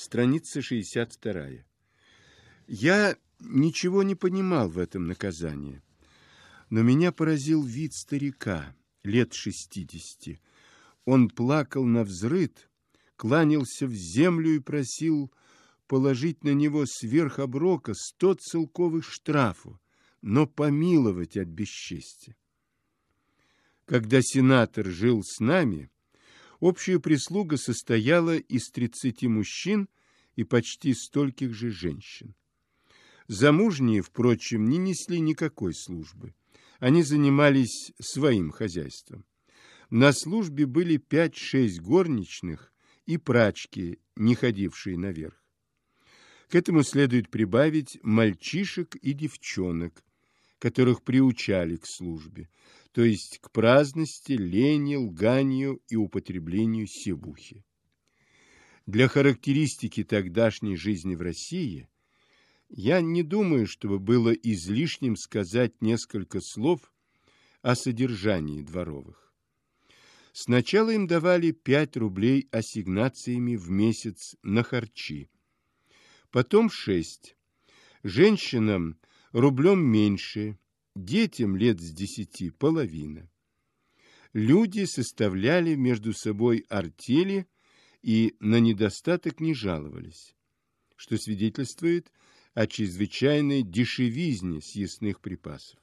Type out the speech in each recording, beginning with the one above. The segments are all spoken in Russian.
Страница 62. Я ничего не понимал в этом наказании, но меня поразил вид старика, лет шестидесяти. Он плакал на взрыд, кланялся в землю и просил положить на него сверх оброка сто целковых штрафу, но помиловать от бесчестия. Когда сенатор жил с нами, общая прислуга состояла из тридцати мужчин и почти стольких же женщин. Замужние, впрочем, не несли никакой службы. Они занимались своим хозяйством. На службе были пять-шесть горничных и прачки, не ходившие наверх. К этому следует прибавить мальчишек и девчонок, которых приучали к службе, то есть к праздности, лени, лганию и употреблению севухи. Для характеристики тогдашней жизни в России я не думаю, чтобы было излишним сказать несколько слов о содержании дворовых. Сначала им давали 5 рублей ассигнациями в месяц на харчи, потом 6. Женщинам рублем меньше, детям лет с десяти половина. Люди составляли между собой артели и на недостаток не жаловались, что свидетельствует о чрезвычайной дешевизне съестных припасов.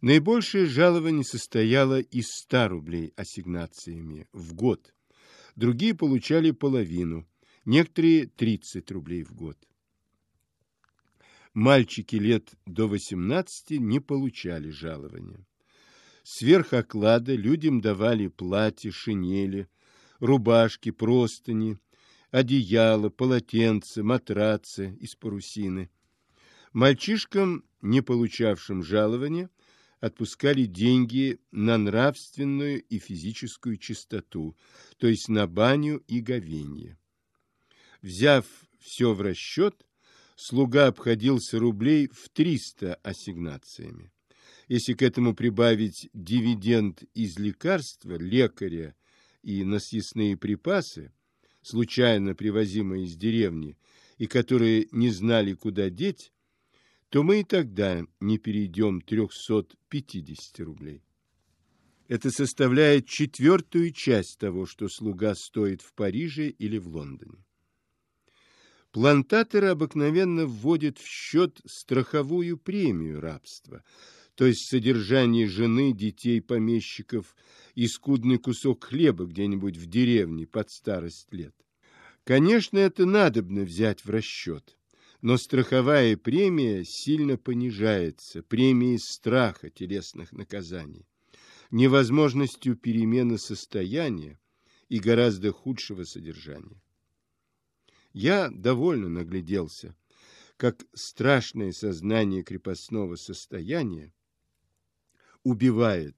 Наибольшее жалование состояло из 100 рублей ассигнациями в год. Другие получали половину, некоторые 30 рублей в год. Мальчики лет до 18 не получали жалования. Сверх оклада людям давали платья, шинели, рубашки, простыни, одеяла, полотенца, матрацы из парусины. Мальчишкам, не получавшим жалования, отпускали деньги на нравственную и физическую чистоту, то есть на баню и говенье. Взяв все в расчет, слуга обходился рублей в 300 ассигнациями. Если к этому прибавить дивиденд из лекарства, лекаря и насъестные припасы, случайно привозимые из деревни, и которые не знали, куда деть, то мы и тогда не перейдем 350 рублей. Это составляет четвертую часть того, что слуга стоит в Париже или в Лондоне. Плантаторы обыкновенно вводят в счет страховую премию рабства, то есть содержание жены, детей, помещиков и скудный кусок хлеба где-нибудь в деревне под старость лет. Конечно, это надобно взять в расчет, но страховая премия сильно понижается, премией страха телесных наказаний, невозможностью перемены состояния и гораздо худшего содержания. Я довольно нагляделся, как страшное сознание крепостного состояния убивает,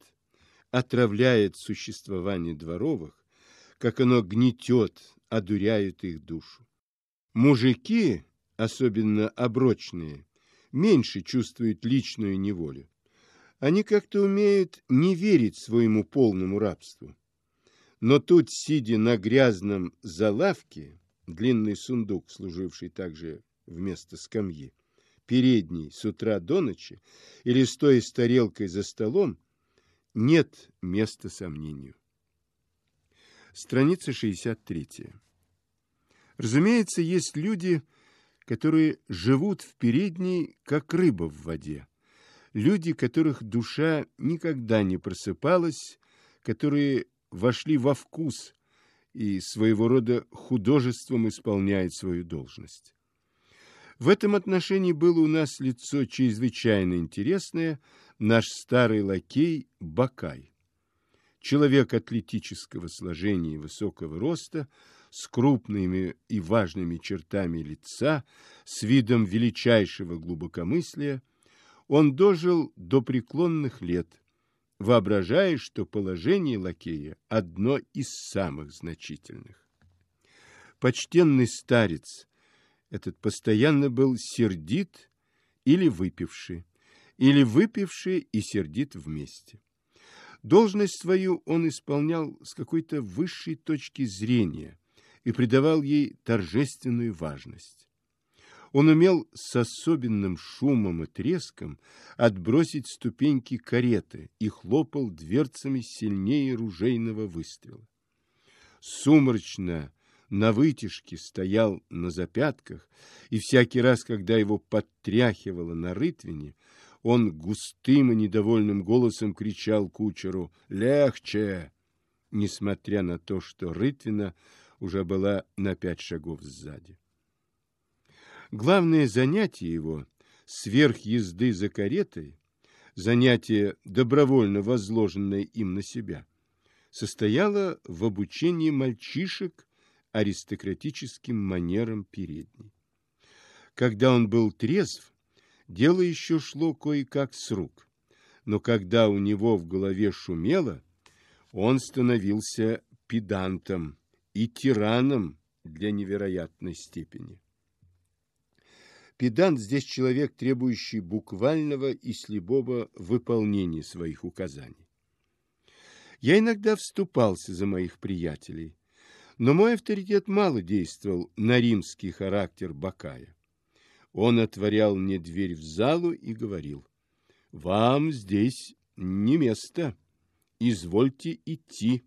отравляет существование дворовых, как оно гнетет, одуряет их душу. Мужики, особенно оброчные, меньше чувствуют личную неволю. Они как-то умеют не верить своему полному рабству. Но тут, сидя на грязном залавке, длинный сундук, служивший также вместо скамьи, передний с утра до ночи, или стоя с тарелкой за столом, нет места сомнению. Страница 63. Разумеется, есть люди, которые живут в передней, как рыба в воде. Люди, которых душа никогда не просыпалась, которые вошли во вкус и своего рода художеством исполняет свою должность. В этом отношении было у нас лицо чрезвычайно интересное, наш старый лакей Бакай. Человек атлетического сложения и высокого роста, с крупными и важными чертами лица, с видом величайшего глубокомыслия, он дожил до преклонных лет – воображая, что положение лакея одно из самых значительных. Почтенный старец этот постоянно был сердит или выпивший, или выпивший и сердит вместе. Должность свою он исполнял с какой-то высшей точки зрения и придавал ей торжественную важность. Он умел с особенным шумом и треском отбросить ступеньки кареты и хлопал дверцами сильнее ружейного выстрела. Сумрачно на вытяжке стоял на запятках, и всякий раз, когда его подтряхивало на рытвине, он густым и недовольным голосом кричал кучеру «Легче!», несмотря на то, что рытвина уже была на пять шагов сзади. Главное занятие его, сверх езды за каретой, занятие, добровольно возложенное им на себя, состояло в обучении мальчишек аристократическим манерам передней. Когда он был трезв, дело еще шло кое-как с рук, но когда у него в голове шумело, он становился педантом и тираном для невероятной степени. Педант здесь человек, требующий буквального и слепого выполнения своих указаний. Я иногда вступался за моих приятелей, но мой авторитет мало действовал на римский характер Бакая. Он отворял мне дверь в залу и говорил, «Вам здесь не место, извольте идти,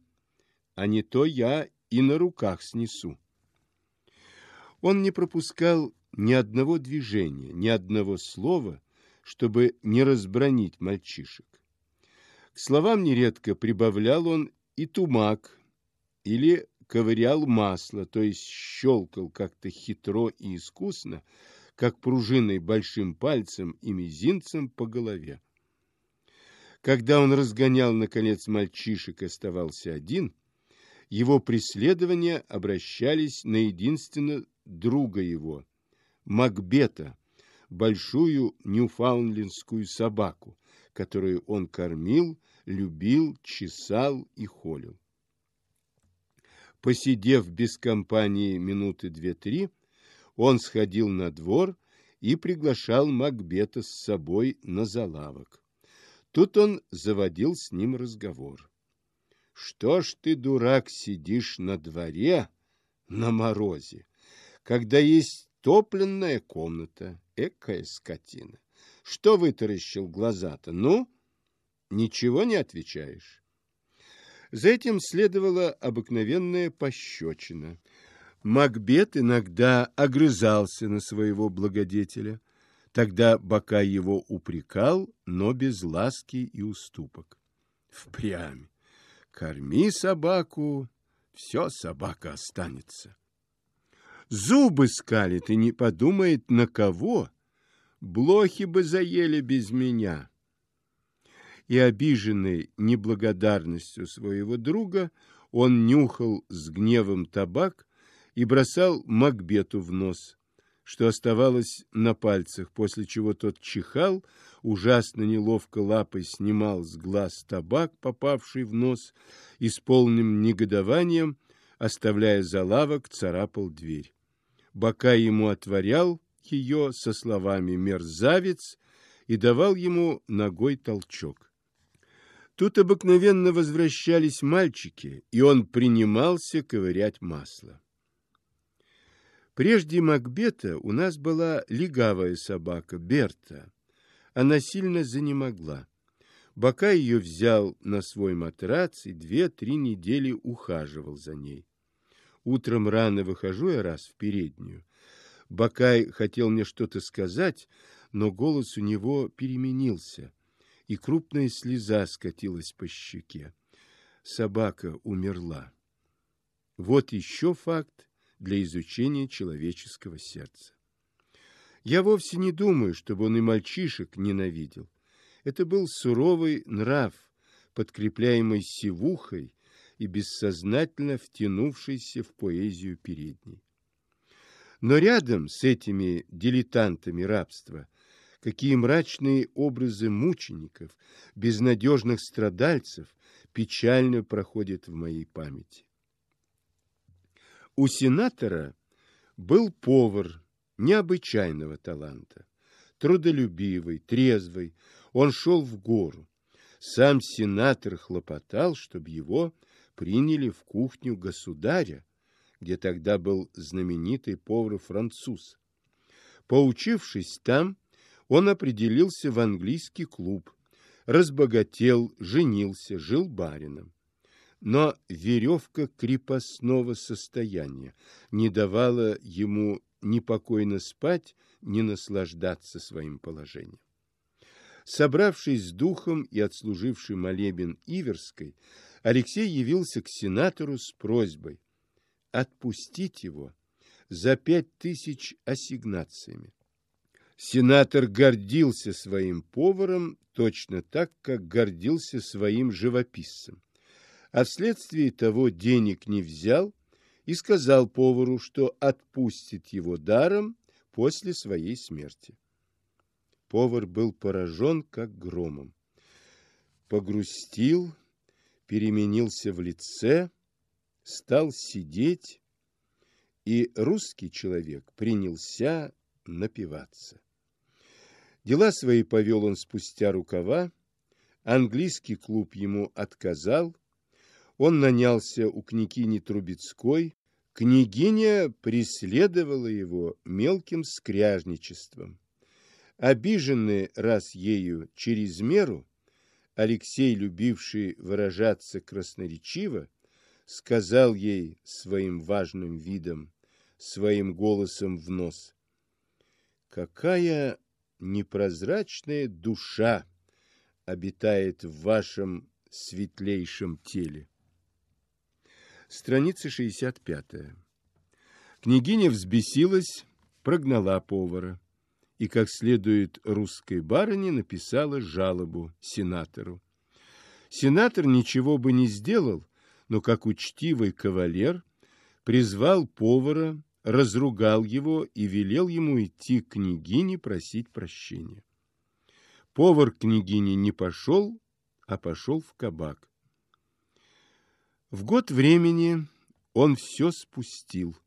а не то я и на руках снесу». Он не пропускал ни одного движения, ни одного слова, чтобы не разбронить мальчишек. К словам нередко прибавлял он и тумак, или ковырял масло, то есть щелкал как-то хитро и искусно, как пружиной большим пальцем и мизинцем по голове. Когда он разгонял, наконец, мальчишек и оставался один, его преследования обращались на единственно друга его, Макбета, большую ньюфаундлендскую собаку, которую он кормил, любил, чесал и холил. Посидев без компании минуты две-три, он сходил на двор и приглашал Макбета с собой на залавок. Тут он заводил с ним разговор. «Что ж ты, дурак, сидишь на дворе на морозе, когда есть Топленная комната, экая скотина. Что вытаращил глаза-то? Ну, ничего не отвечаешь. За этим следовала обыкновенная пощечина. Макбет иногда огрызался на своего благодетеля. Тогда бока его упрекал, но без ласки и уступок. Впрямь. Корми собаку, все собака останется зубы скалит и не подумает, на кого. Блохи бы заели без меня. И обиженный неблагодарностью своего друга, он нюхал с гневом табак и бросал Макбету в нос, что оставалось на пальцах, после чего тот чихал, ужасно неловко лапой снимал с глаз табак, попавший в нос, и с полным негодованием, оставляя за лавок, царапал дверь бока ему отворял ее со словами «мерзавец» и давал ему ногой толчок. Тут обыкновенно возвращались мальчики, и он принимался ковырять масло. Прежде Макбета у нас была легавая собака Берта. Она сильно занемогла. Бока ее взял на свой матрац и две-три недели ухаживал за ней. Утром рано выхожу я раз в переднюю. Бакай хотел мне что-то сказать, но голос у него переменился, и крупная слеза скатилась по щеке. Собака умерла. Вот еще факт для изучения человеческого сердца. Я вовсе не думаю, чтобы он и мальчишек ненавидел. Это был суровый нрав, подкрепляемый сивухой и бессознательно втянувшийся в поэзию передней. Но рядом с этими дилетантами рабства какие мрачные образы мучеников, безнадежных страдальцев печально проходят в моей памяти. У сенатора был повар необычайного таланта, трудолюбивый, трезвый, он шел в гору. Сам сенатор хлопотал, чтобы его приняли в кухню государя, где тогда был знаменитый повар-француз. Поучившись там, он определился в английский клуб, разбогател, женился, жил барином. Но веревка крепостного состояния не давала ему ни покойно спать, ни наслаждаться своим положением. Собравшись с духом и отслуживший молебен Иверской, Алексей явился к сенатору с просьбой отпустить его за пять тысяч ассигнациями. Сенатор гордился своим поваром точно так, как гордился своим живописцем. А вследствие того денег не взял и сказал повару, что отпустит его даром после своей смерти. Повар был поражен, как громом. Погрустил, переменился в лице, стал сидеть, и русский человек принялся напиваться. Дела свои повел он спустя рукава, английский клуб ему отказал, он нанялся у княгини Трубецкой, княгиня преследовала его мелким скряжничеством. Обиженный раз ею через меру, Алексей, любивший выражаться красноречиво, сказал ей своим важным видом, своим голосом в нос, «Какая непрозрачная душа обитает в вашем светлейшем теле!» Страница 65. Княгиня взбесилась, прогнала повара и, как следует русской барыне, написала жалобу сенатору. Сенатор ничего бы не сделал, но, как учтивый кавалер, призвал повара, разругал его и велел ему идти к княгине просить прощения. Повар к княгине не пошел, а пошел в кабак. В год времени он все спустил.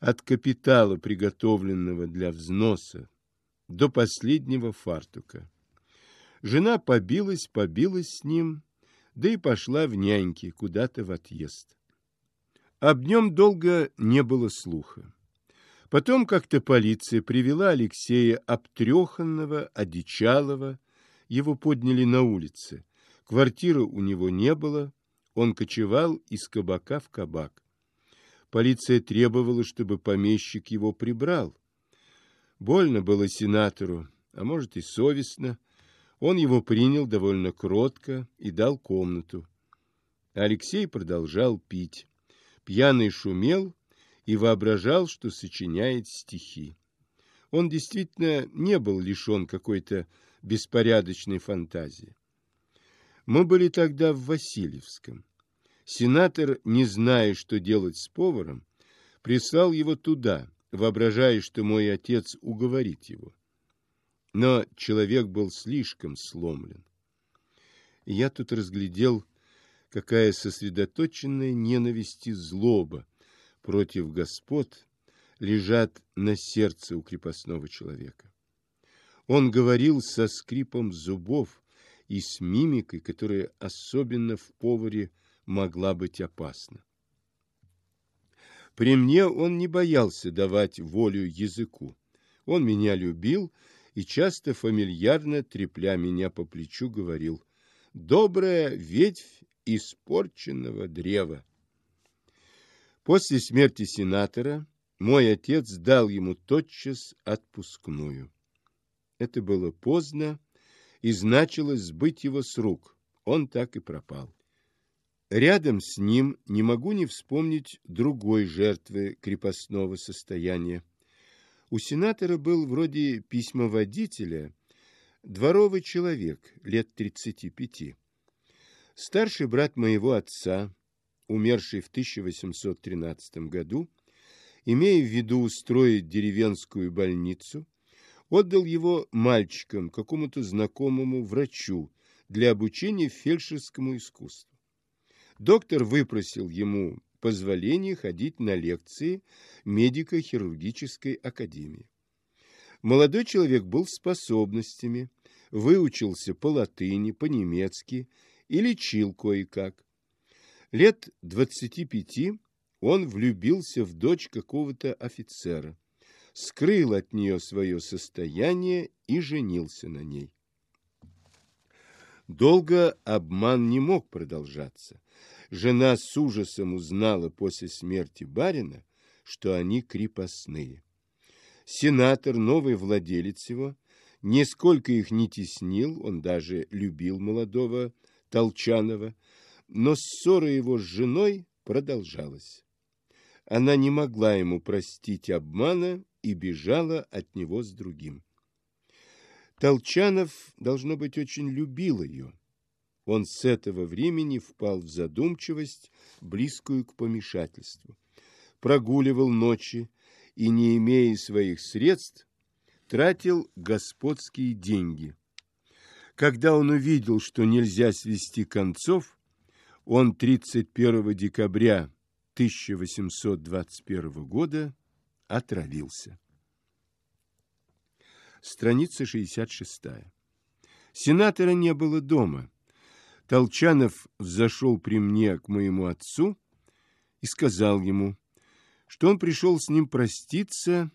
От капитала, приготовленного для взноса, до последнего фартука. Жена побилась, побилась с ним, да и пошла в няньки куда-то в отъезд. Об нем долго не было слуха. Потом как-то полиция привела Алексея обтреханного, одичалого, его подняли на улице. Квартиры у него не было, он кочевал из кабака в кабак. Полиция требовала, чтобы помещик его прибрал. Больно было сенатору, а может и совестно. Он его принял довольно кротко и дал комнату. Алексей продолжал пить. Пьяный шумел и воображал, что сочиняет стихи. Он действительно не был лишен какой-то беспорядочной фантазии. Мы были тогда в Васильевском. Сенатор, не зная, что делать с поваром, прислал его туда, воображая, что мой отец уговорит его. Но человек был слишком сломлен. Я тут разглядел, какая сосредоточенная ненависть и злоба против господ лежат на сердце у крепостного человека. Он говорил со скрипом зубов и с мимикой, которая особенно в поваре могла быть опасна. При мне он не боялся давать волю языку. Он меня любил и часто фамильярно, трепля меня по плечу, говорил «Добрая ветвь испорченного древа». После смерти сенатора мой отец дал ему тотчас отпускную. Это было поздно и значилось сбыть его с рук. Он так и пропал. Рядом с ним не могу не вспомнить другой жертвы крепостного состояния. У сенатора был вроде письмоводителя дворовый человек лет 35. Старший брат моего отца, умерший в 1813 году, имея в виду устроить деревенскую больницу, отдал его мальчикам, какому-то знакомому врачу для обучения фельдшерскому искусству. Доктор выпросил ему позволение ходить на лекции медико-хирургической академии. Молодой человек был способностями, выучился по латыни, по-немецки и лечил кое-как. Лет двадцати пяти он влюбился в дочь какого-то офицера, скрыл от нее свое состояние и женился на ней. Долго обман не мог продолжаться. Жена с ужасом узнала после смерти барина, что они крепостные. Сенатор, новый владелец его, нисколько их не теснил, он даже любил молодого Толчанова, но ссора его с женой продолжалась. Она не могла ему простить обмана и бежала от него с другим. Толчанов, должно быть, очень любил ее. Он с этого времени впал в задумчивость, близкую к помешательству. Прогуливал ночи и, не имея своих средств, тратил господские деньги. Когда он увидел, что нельзя свести концов, он 31 декабря 1821 года отравился. Страница 66. Сенатора не было дома. Толчанов взошел при мне к моему отцу и сказал ему, что он пришел с ним проститься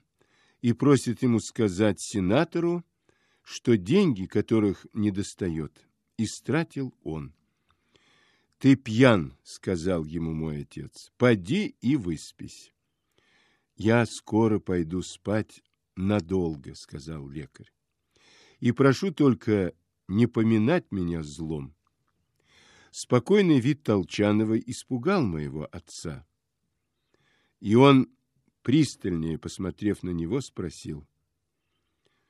и просит ему сказать сенатору, что деньги, которых не достает, истратил он. «Ты пьян», — сказал ему мой отец, — «поди и выспись». «Я скоро пойду спать надолго», — сказал лекарь. «И прошу только не поминать меня злом». Спокойный вид Толчанова испугал моего отца. И он, пристальнее посмотрев на него, спросил.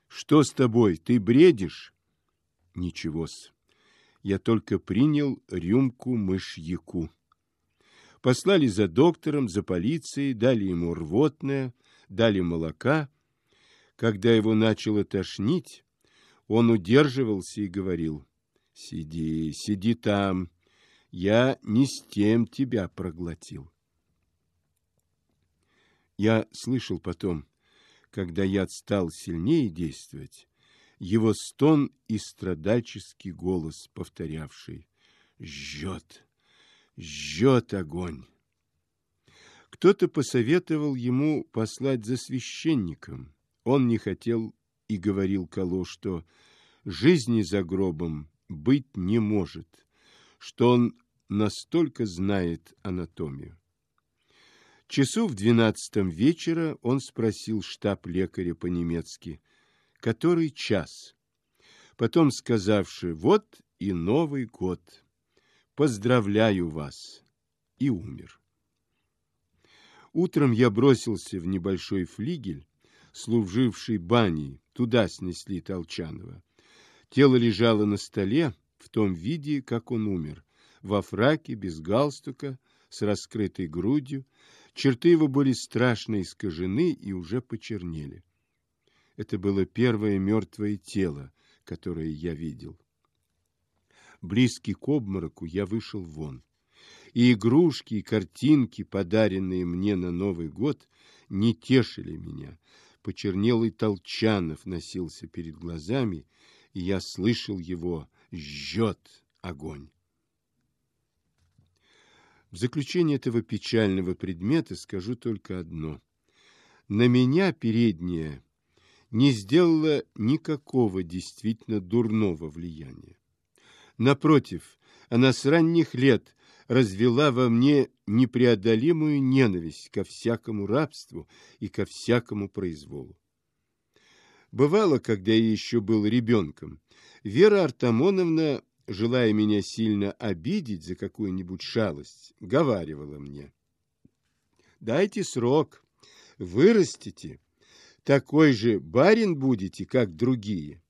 «Что с тобой? Ты бредишь?» «Ничего-с. Я только принял рюмку мышьяку». Послали за доктором, за полицией, дали ему рвотное, дали молока — когда его начало тошнить, он удерживался и говорил, «Сиди, сиди там, я не с тем тебя проглотил». Я слышал потом, когда я стал сильнее действовать, его стон и страдальческий голос, повторявший «Жжет, жжет огонь». Кто-то посоветовал ему послать за священником, он не хотел и говорил Кало, что жизни за гробом быть не может, что он настолько знает анатомию. Часу в двенадцатом вечера он спросил штаб-лекаря по-немецки, который час. Потом сказавши, вот и Новый год, поздравляю вас, и умер. Утром я бросился в небольшой флигель, служивший баней. Туда снесли Толчанова. Тело лежало на столе в том виде, как он умер. Во фраке, без галстука, с раскрытой грудью. Черты его были страшно искажены и уже почернели. Это было первое мертвое тело, которое я видел. Близкий к обмороку я вышел вон. И игрушки, и картинки, подаренные мне на Новый год, не тешили меня почернелый Толчанов носился перед глазами, и я слышал его «жжет огонь». В заключение этого печального предмета скажу только одно. На меня передняя не сделала никакого действительно дурного влияния. Напротив, она с ранних лет развела во мне непреодолимую ненависть ко всякому рабству и ко всякому произволу. Бывало, когда я еще был ребенком, Вера Артамоновна, желая меня сильно обидеть за какую-нибудь шалость, говаривала мне. «Дайте срок, вырастите, такой же барин будете, как другие».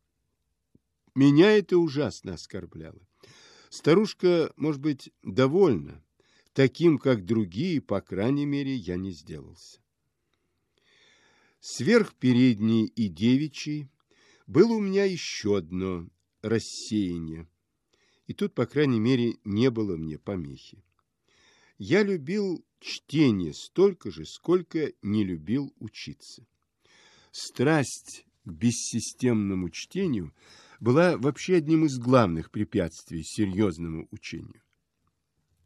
Меня это ужасно оскорбляло. Старушка, может быть, довольна. Таким, как другие, по крайней мере, я не сделался. Сверх передней и девичьей было у меня еще одно рассеяние. И тут, по крайней мере, не было мне помехи. Я любил чтение столько же, сколько не любил учиться. Страсть к бессистемному чтению – была вообще одним из главных препятствий серьезному учению.